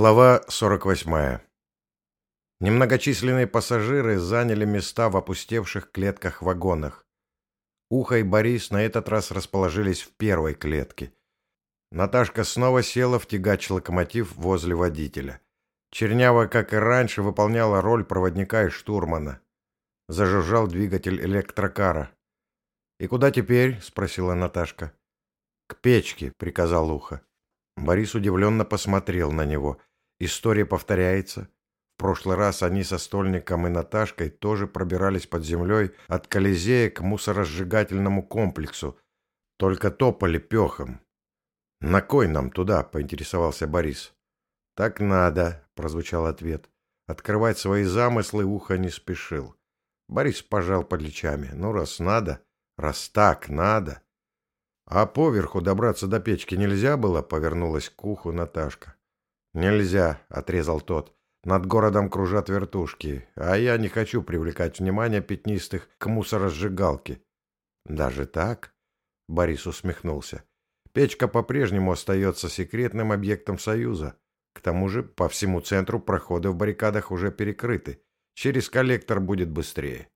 Глава 48. Немногочисленные пассажиры заняли места в опустевших клетках-вагонах. Ухо и Борис на этот раз расположились в первой клетке. Наташка снова села в тягач-локомотив возле водителя. Чернява, как и раньше, выполняла роль проводника и штурмана. Зажужжал двигатель электрокара. «И куда теперь?» — спросила Наташка. «К печке», — приказал Ухо. Борис удивленно посмотрел на него. История повторяется. В прошлый раз они со Стольником и Наташкой тоже пробирались под землей от Колизея к мусоросжигательному комплексу. Только топали пехом. «На кой нам туда?» — поинтересовался Борис. «Так надо», — прозвучал ответ. Открывать свои замыслы ухо не спешил. Борис пожал плечами. «Ну, раз надо, раз так надо...» «А поверху добраться до печки нельзя было?» — повернулась к уху Наташка. «Нельзя», — отрезал тот. «Над городом кружат вертушки, а я не хочу привлекать внимание пятнистых к мусоросжигалке». «Даже так?» — Борис усмехнулся. «Печка по-прежнему остается секретным объектом Союза. К тому же по всему центру проходы в баррикадах уже перекрыты. Через коллектор будет быстрее».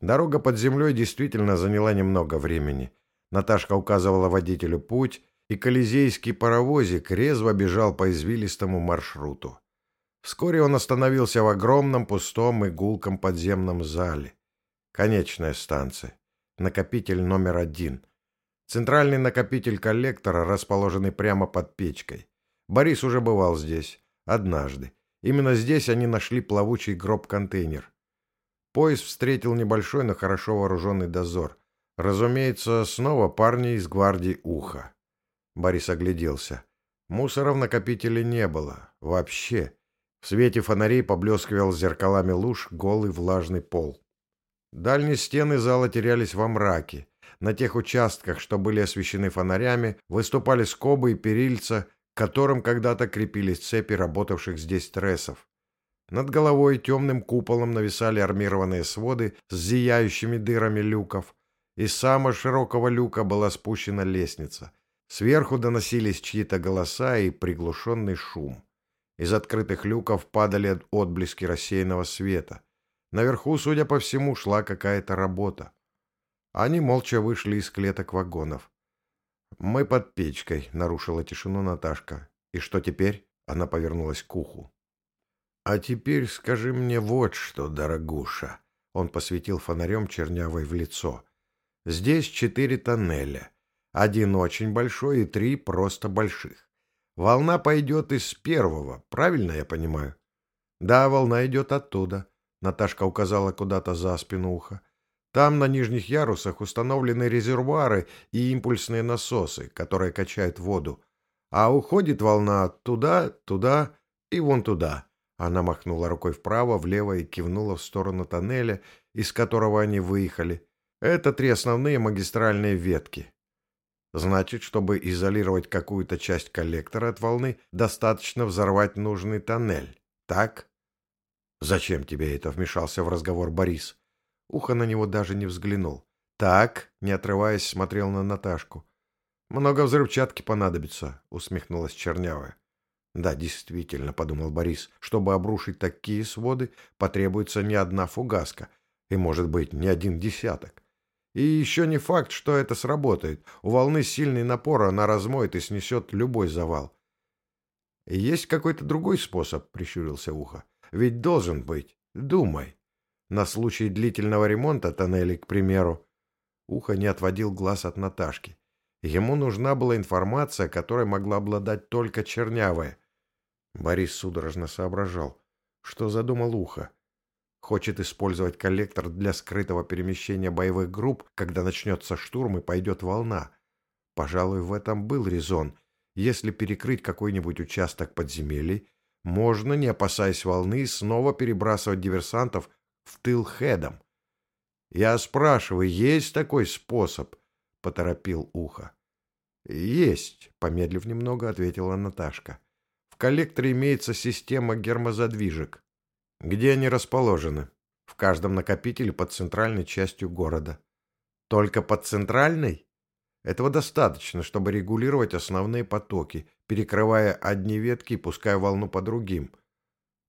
Дорога под землей действительно заняла немного времени — Наташка указывала водителю путь, и колизейский паровозик резво бежал по извилистому маршруту. Вскоре он остановился в огромном пустом и гулком подземном зале. Конечная станция. Накопитель номер один. Центральный накопитель коллектора, расположенный прямо под печкой. Борис уже бывал здесь. Однажды. Именно здесь они нашли плавучий гроб-контейнер. Поезд встретил небольшой, но хорошо вооруженный дозор. Разумеется, снова парни из гвардии Уха. Борис огляделся. Мусора в накопителе не было. Вообще. В свете фонарей поблескивал зеркалами луж голый влажный пол. Дальние стены зала терялись во мраке. На тех участках, что были освещены фонарями, выступали скобы и перильца, к которым когда-то крепились цепи работавших здесь трессов. Над головой темным куполом нависали армированные своды с зияющими дырами люков, из самого широкого люка была спущена лестница. Сверху доносились чьи-то голоса и приглушенный шум. Из открытых люков падали отблески рассеянного света. Наверху, судя по всему, шла какая-то работа. Они молча вышли из клеток вагонов. «Мы под печкой», — нарушила тишину Наташка. «И что теперь?» — она повернулась к уху. «А теперь скажи мне вот что, дорогуша». Он посветил фонарем чернявой в лицо. Здесь четыре тоннеля. Один очень большой и три просто больших. Волна пойдет из первого, правильно я понимаю? Да, волна идет оттуда. Наташка указала куда-то за спину уха. Там на нижних ярусах установлены резервуары и импульсные насосы, которые качают воду. А уходит волна туда, туда и вон туда. Она махнула рукой вправо, влево и кивнула в сторону тоннеля, из которого они выехали. Это три основные магистральные ветки. Значит, чтобы изолировать какую-то часть коллектора от волны, достаточно взорвать нужный тоннель. Так? Зачем тебе это? Вмешался в разговор Борис. Ухо на него даже не взглянул. Так, не отрываясь, смотрел на Наташку. Много взрывчатки понадобится, усмехнулась Чернявая. Да, действительно, подумал Борис, чтобы обрушить такие своды, потребуется не одна фугаска, и, может быть, не один десяток. И еще не факт, что это сработает. У волны сильный напор, она размоет и снесет любой завал. «Есть какой-то другой способ?» — прищурился Ухо. «Ведь должен быть. Думай. На случай длительного ремонта тоннелей, к примеру». Ухо не отводил глаз от Наташки. Ему нужна была информация, которой могла обладать только чернявая. Борис судорожно соображал. Что задумал Ухо? Хочет использовать коллектор для скрытого перемещения боевых групп, когда начнется штурм и пойдет волна. Пожалуй, в этом был резон. Если перекрыть какой-нибудь участок подземелий, можно, не опасаясь волны, снова перебрасывать диверсантов в тыл хедом. «Я спрашиваю, есть такой способ?» — поторопил ухо. «Есть», — помедлив немного, ответила Наташка. «В коллекторе имеется система гермозадвижек. Где они расположены? В каждом накопителе под центральной частью города. Только под центральной? Этого достаточно, чтобы регулировать основные потоки, перекрывая одни ветки и пуская волну по другим.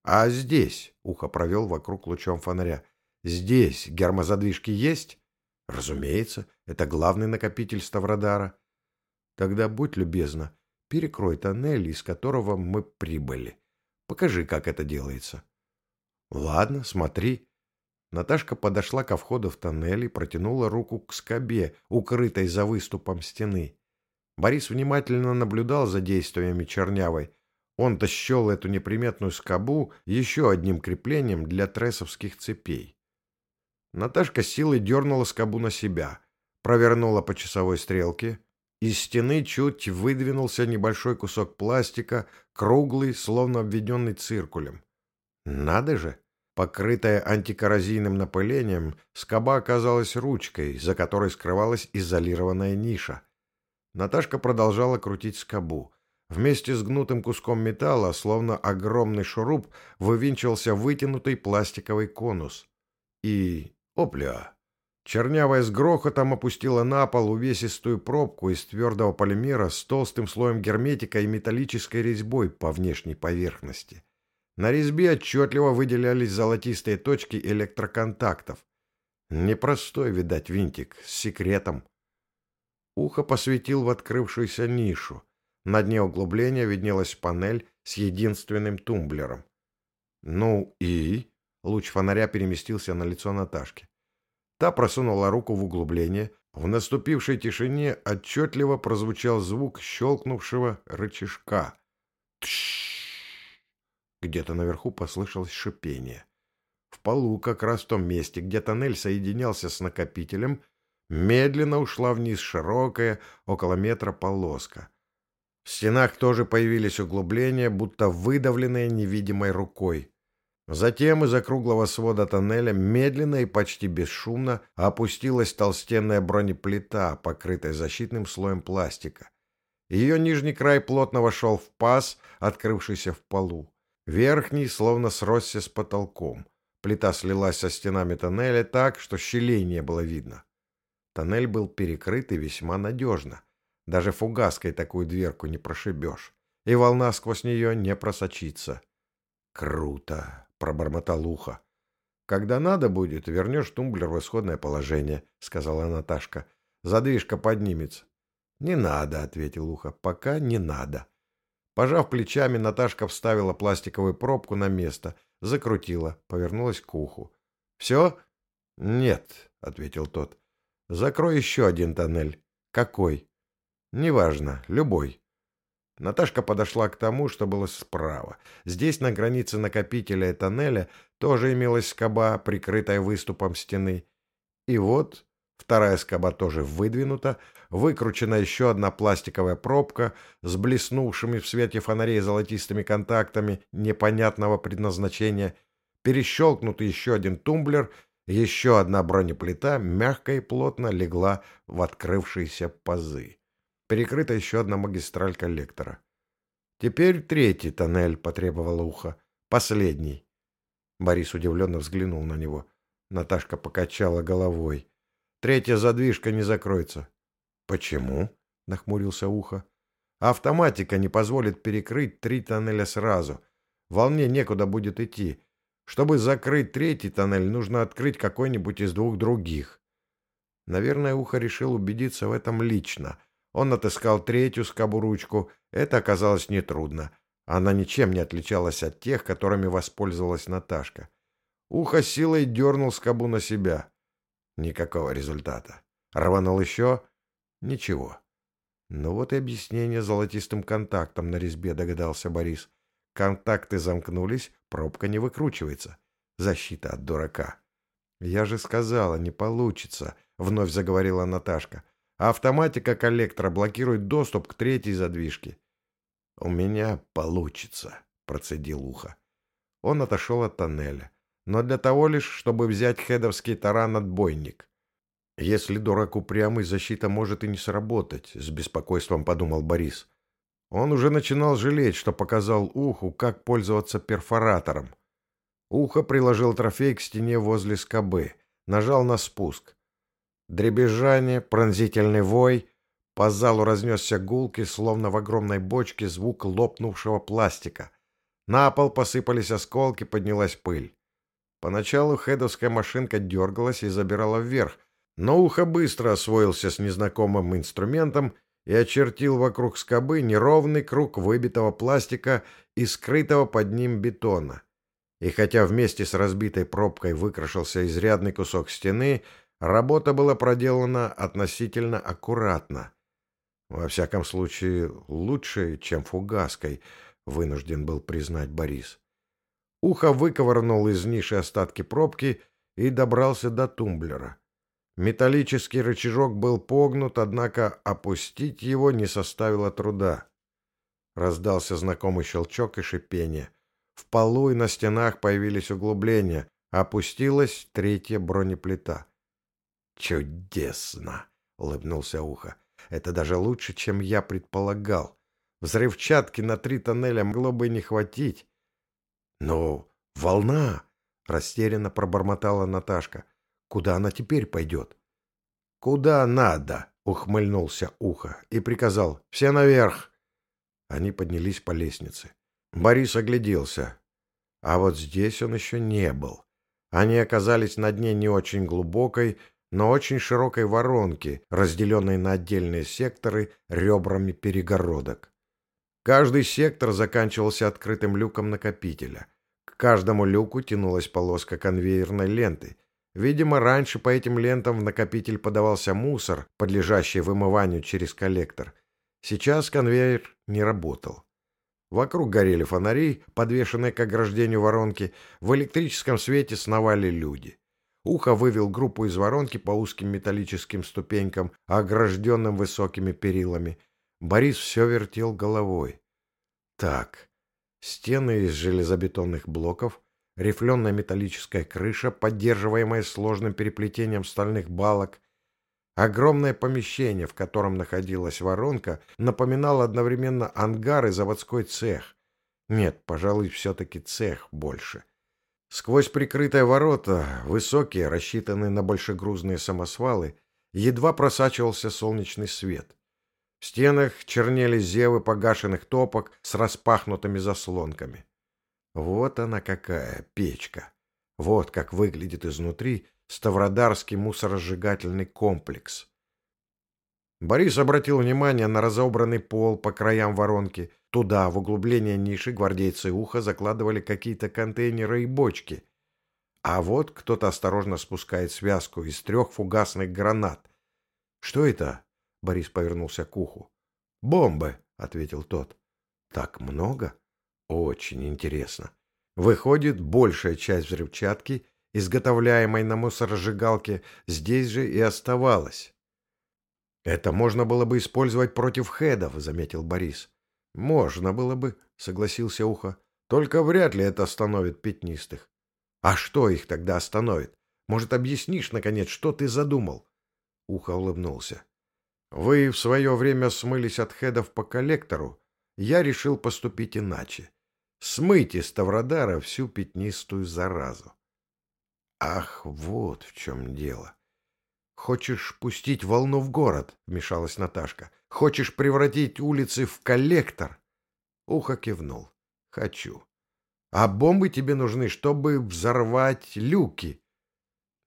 А здесь, ухо провел вокруг лучом фонаря, здесь гермозадвижки есть? Разумеется, это главный накопитель Ставродара. Тогда будь любезна, перекрой тоннель, из которого мы прибыли. Покажи, как это делается. Ладно, смотри. Наташка подошла ко входу в тоннель и протянула руку к скобе, укрытой за выступом стены. Борис внимательно наблюдал за действиями Чернявой. Он-то счел эту неприметную скобу еще одним креплением для трессовских цепей. Наташка силой дернула скобу на себя, провернула по часовой стрелке. Из стены чуть выдвинулся небольшой кусок пластика, круглый, словно обведенный циркулем. Надо же! Покрытая антикоррозийным напылением, скоба оказалась ручкой, за которой скрывалась изолированная ниша. Наташка продолжала крутить скобу. Вместе с гнутым куском металла, словно огромный шуруп, вывинчивался вытянутый пластиковый конус. И... опля! Чернявая с грохотом опустила на пол увесистую пробку из твердого полимера с толстым слоем герметика и металлической резьбой по внешней поверхности. На резьбе отчетливо выделялись золотистые точки электроконтактов. Непростой, видать, винтик, с секретом. Ухо посветил в открывшуюся нишу. На дне углубления виднелась панель с единственным тумблером. «Ну и?» Луч фонаря переместился на лицо Наташки. Та просунула руку в углубление. В наступившей тишине отчетливо прозвучал звук щелкнувшего рычажка. Тш! Где-то наверху послышалось шипение. В полу, как раз в том месте, где тоннель соединялся с накопителем, медленно ушла вниз широкая, около метра полоска. В стенах тоже появились углубления, будто выдавленные невидимой рукой. Затем из округлого свода тоннеля медленно и почти бесшумно опустилась толстенная бронеплита, покрытая защитным слоем пластика. Ее нижний край плотно вошел в паз, открывшийся в полу. Верхний словно сросся с потолком. Плита слилась со стенами тоннеля так, что щелей не было видно. Тоннель был перекрыт и весьма надежно. Даже фугаской такую дверку не прошибешь, и волна сквозь нее не просочится. «Круто!» — пробормотал ухо. «Когда надо будет, вернешь тумблер в исходное положение», — сказала Наташка. «Задвижка поднимется». «Не надо», — ответил ухо. «Пока не надо». Пожав плечами, Наташка вставила пластиковую пробку на место, закрутила, повернулась к уху. «Все?» «Нет», — ответил тот. «Закрой еще один тоннель». «Какой?» «Неважно, любой». Наташка подошла к тому, что было справа. Здесь, на границе накопителя и тоннеля, тоже имелась скоба, прикрытая выступом стены. И вот вторая скоба тоже выдвинута, выкручена еще одна пластиковая пробка с блеснувшими в свете фонарей золотистыми контактами непонятного предназначения, перещелкнут еще один тумблер, еще одна бронеплита мягко и плотно легла в открывшиеся пазы. Перекрыта еще одна магистраль коллектора. «Теперь третий тоннель», — потребовало ухо. «Последний». Борис удивленно взглянул на него. Наташка покачала головой. «Третья задвижка не закроется. «Почему?» — нахмурился ухо. «Автоматика не позволит перекрыть три тоннеля сразу. Волне некуда будет идти. Чтобы закрыть третий тоннель, нужно открыть какой-нибудь из двух других». Наверное, ухо решил убедиться в этом лично. Он отыскал третью скобу-ручку. Это оказалось нетрудно. Она ничем не отличалась от тех, которыми воспользовалась Наташка. Ухо силой дернул скобу на себя. Никакого результата. Рванул еще — Ничего. Ну вот и объяснение золотистым контактом на резьбе, догадался Борис. Контакты замкнулись, пробка не выкручивается. Защита от дурака. Я же сказала, не получится, вновь заговорила Наташка. Автоматика коллектора блокирует доступ к третьей задвижке. У меня получится, процедил ухо. Он отошел от тоннеля, но для того лишь, чтобы взять хедовский таран-отбойник. Если дурак упрямый, защита может и не сработать, с беспокойством подумал Борис. Он уже начинал жалеть, что показал уху, как пользоваться перфоратором. Ухо приложил трофей к стене возле скобы, нажал на спуск. Дребезжание, пронзительный вой, По залу разнесся гулкий, словно в огромной бочке, звук лопнувшего пластика. На пол посыпались осколки, поднялась пыль. Поначалу хедовская машинка дергалась и забирала вверх, но ухо быстро освоился с незнакомым инструментом и очертил вокруг скобы неровный круг выбитого пластика и скрытого под ним бетона. И хотя вместе с разбитой пробкой выкрашился изрядный кусок стены, работа была проделана относительно аккуратно. Во всяком случае, лучше, чем фугаской, вынужден был признать Борис. Ухо выковырнул из ниши остатки пробки и добрался до тумблера. Металлический рычажок был погнут, однако опустить его не составило труда. Раздался знакомый щелчок и шипение. В полу и на стенах появились углубления. Опустилась третья бронеплита. «Чудесно!» — улыбнулся Ухо. «Это даже лучше, чем я предполагал. Взрывчатки на три тоннеля могло бы не хватить». «Ну, волна!» — растерянно пробормотала Наташка. Куда она теперь пойдет? — Куда надо? — ухмыльнулся Ухо и приказал. — Все наверх! Они поднялись по лестнице. Борис огляделся. А вот здесь он еще не был. Они оказались на дне не очень глубокой, но очень широкой воронки, разделенной на отдельные секторы ребрами перегородок. Каждый сектор заканчивался открытым люком накопителя. Каждому люку тянулась полоска конвейерной ленты, Видимо, раньше по этим лентам в накопитель подавался мусор, подлежащий вымыванию через коллектор. Сейчас конвейер не работал. Вокруг горели фонари, подвешенные к ограждению воронки. В электрическом свете сновали люди. Ухо вывел группу из воронки по узким металлическим ступенькам, огражденным высокими перилами. Борис все вертел головой. Так, стены из железобетонных блоков, рифленая металлическая крыша, поддерживаемая сложным переплетением стальных балок. Огромное помещение, в котором находилась воронка, напоминало одновременно ангар и заводской цех. Нет, пожалуй, все-таки цех больше. Сквозь прикрытые ворота, высокие, рассчитанные на большегрузные самосвалы, едва просачивался солнечный свет. В стенах чернели зевы погашенных топок с распахнутыми заслонками. Вот она какая, печка. Вот как выглядит изнутри Ставродарский мусоросжигательный комплекс. Борис обратил внимание на разобранный пол по краям воронки. Туда, в углубление ниши, гвардейцы уха закладывали какие-то контейнеры и бочки. А вот кто-то осторожно спускает связку из трех фугасных гранат. «Что это?» — Борис повернулся к уху. «Бомбы», — ответил тот. «Так много?» Очень интересно. Выходит, большая часть взрывчатки, изготовляемой на мусоросжигалке, здесь же и оставалась. «Это можно было бы использовать против хедов», — заметил Борис. «Можно было бы», — согласился Ухо. «Только вряд ли это остановит пятнистых». «А что их тогда остановит? Может, объяснишь, наконец, что ты задумал?» Ухо улыбнулся. «Вы в свое время смылись от хедов по коллектору. Я решил поступить иначе смыть из Ставродара всю пятнистую заразу. Ах, вот в чем дело. Хочешь пустить волну в город, вмешалась Наташка. Хочешь превратить улицы в коллектор? Ухо кивнул. Хочу. А бомбы тебе нужны, чтобы взорвать люки.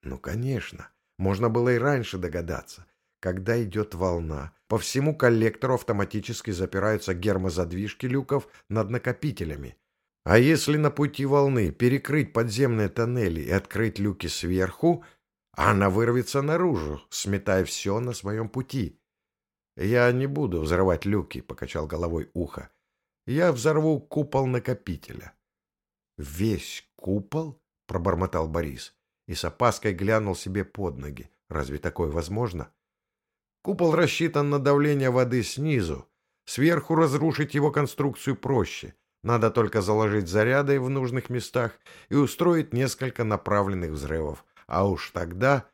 Ну, конечно. Можно было и раньше догадаться. Когда идет волна, по всему коллектору автоматически запираются гермозадвижки люков над накопителями. А если на пути волны перекрыть подземные тоннели и открыть люки сверху, она вырвется наружу, сметая все на своем пути. «Я не буду взрывать люки», — покачал головой ухо. «Я взорву купол накопителя». «Весь купол?» — пробормотал Борис и с опаской глянул себе под ноги. «Разве такое возможно?» Купол рассчитан на давление воды снизу. Сверху разрушить его конструкцию проще. Надо только заложить заряды в нужных местах и устроить несколько направленных взрывов. А уж тогда...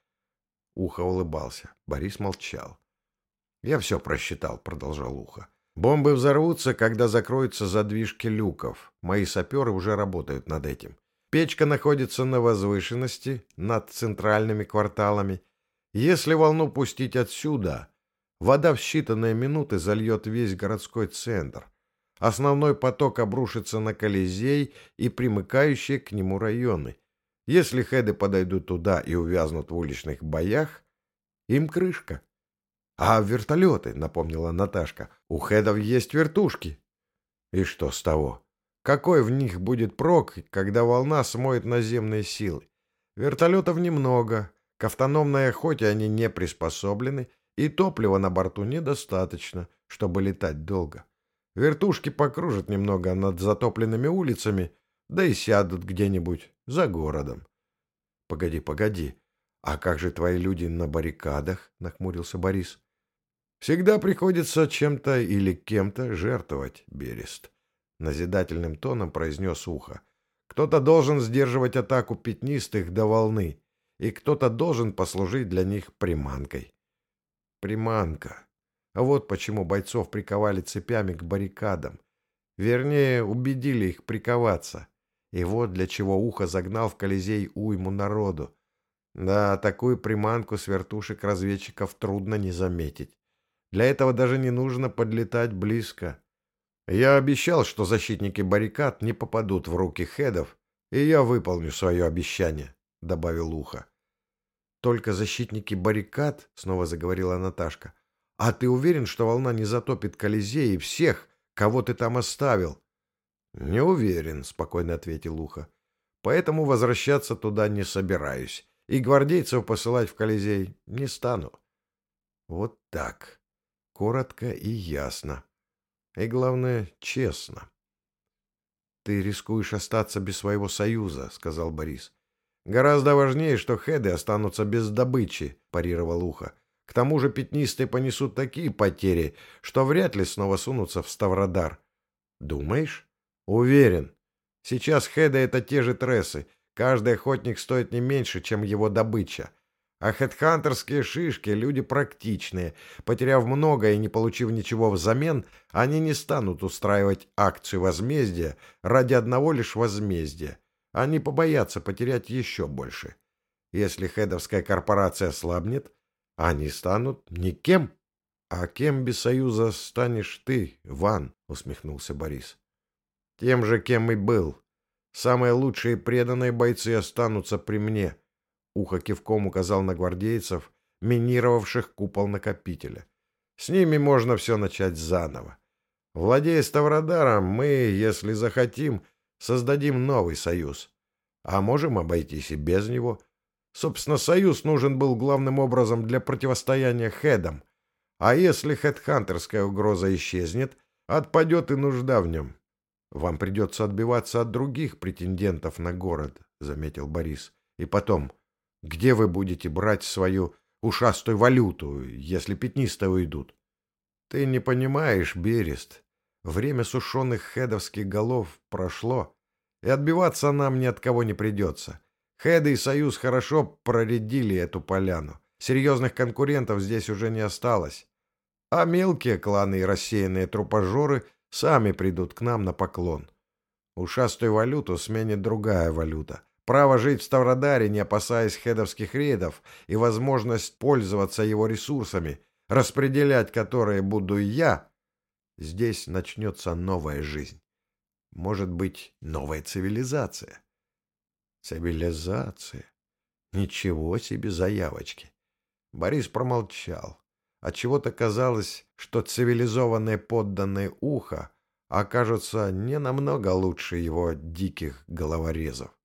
Ухо улыбался. Борис молчал. «Я все просчитал», — продолжал Ухо. «Бомбы взорвутся, когда закроются задвижки люков. Мои саперы уже работают над этим. Печка находится на возвышенности, над центральными кварталами. Если волну пустить отсюда, вода в считанные минуты зальет весь городской центр. Основной поток обрушится на Колизей и примыкающие к нему районы. Если хеды подойдут туда и увязнут в уличных боях, им крышка. — А вертолеты, — напомнила Наташка, — у хедов есть вертушки. И что с того? Какой в них будет прок, когда волна смоет наземные силы? Вертолетов немного, к автономной охоте они не приспособлены, и топлива на борту недостаточно, чтобы летать долго. Вертушки покружат немного над затопленными улицами, да и сядут где-нибудь за городом. — Погоди, погоди, а как же твои люди на баррикадах? — нахмурился Борис. — Всегда приходится чем-то или кем-то жертвовать, Берест. Назидательным тоном произнес ухо. Кто-то должен сдерживать атаку пятнистых до волны, и кто-то должен послужить для них приманкой. Приманка. А вот почему бойцов приковали цепями к баррикадам. Вернее, убедили их приковаться. И вот для чего ухо загнал в Колизей уйму народу. Да, такую приманку с вертушек разведчиков трудно не заметить. Для этого даже не нужно подлетать близко. Я обещал, что защитники баррикад не попадут в руки хедов, и я выполню свое обещание, — добавил Ухо. Только защитники баррикад, — снова заговорила Наташка, — а ты уверен, что волна не затопит Колизей и всех, кого ты там оставил? — Не уверен, — спокойно ответил Ухо. — Поэтому возвращаться туда не собираюсь, и гвардейцев посылать в Колизей не стану. Вот так. Коротко и ясно. И, главное, честно. «Ты рискуешь остаться без своего союза», — сказал Борис. «Гораздо важнее, что хеды останутся без добычи», — парировал Ухо. «К тому же пятнистые понесут такие потери, что вряд ли снова сунутся в Ставродар». «Думаешь?» «Уверен. Сейчас хеды — это те же трессы. Каждый охотник стоит не меньше, чем его добыча. А хедхантерские шишки — люди практичные. Потеряв много и не получив ничего взамен, они не станут устраивать акцию возмездия ради одного лишь возмездия. Они побоятся потерять еще больше. Если хедовская корпорация слабнет, они станут никем. — А кем без союза станешь ты, Ван? — усмехнулся Борис. — Тем же, кем и был. Самые лучшие преданные бойцы останутся при мне — Ухо кивком указал на гвардейцев, минировавших купол накопителя. С ними можно все начать заново. Владея Ставродаром, мы, если захотим, создадим новый союз. А можем обойтись и без него. Собственно, союз нужен был главным образом для противостояния хедам. А если хедхантерская угроза исчезнет, отпадет и нужда в нем. Вам придется отбиваться от других претендентов на город, — заметил Борис. И потом, где вы будете брать свою ушастую валюту, если пятнистые уйдут? Ты не понимаешь, Берест. Время сушеных хедовских голов прошло, и отбиваться нам ни от кого не придется. Хеды и Союз хорошо проредили эту поляну. Серьезных конкурентов здесь уже не осталось. А мелкие кланы и рассеянные трупожоры сами придут к нам на поклон. Ушастую валюту сменит другая валюта — Право жить в Ставродаре, не опасаясь хедовских рейдов, и возможность пользоваться его ресурсами, распределять которые буду я, здесь начнется новая жизнь. Может быть, новая цивилизация. Цивилизация. Ничего себе заявочки. Борис промолчал. Отчего-то казалось, что цивилизованные подданные уха окажутся не намного лучше его диких головорезов.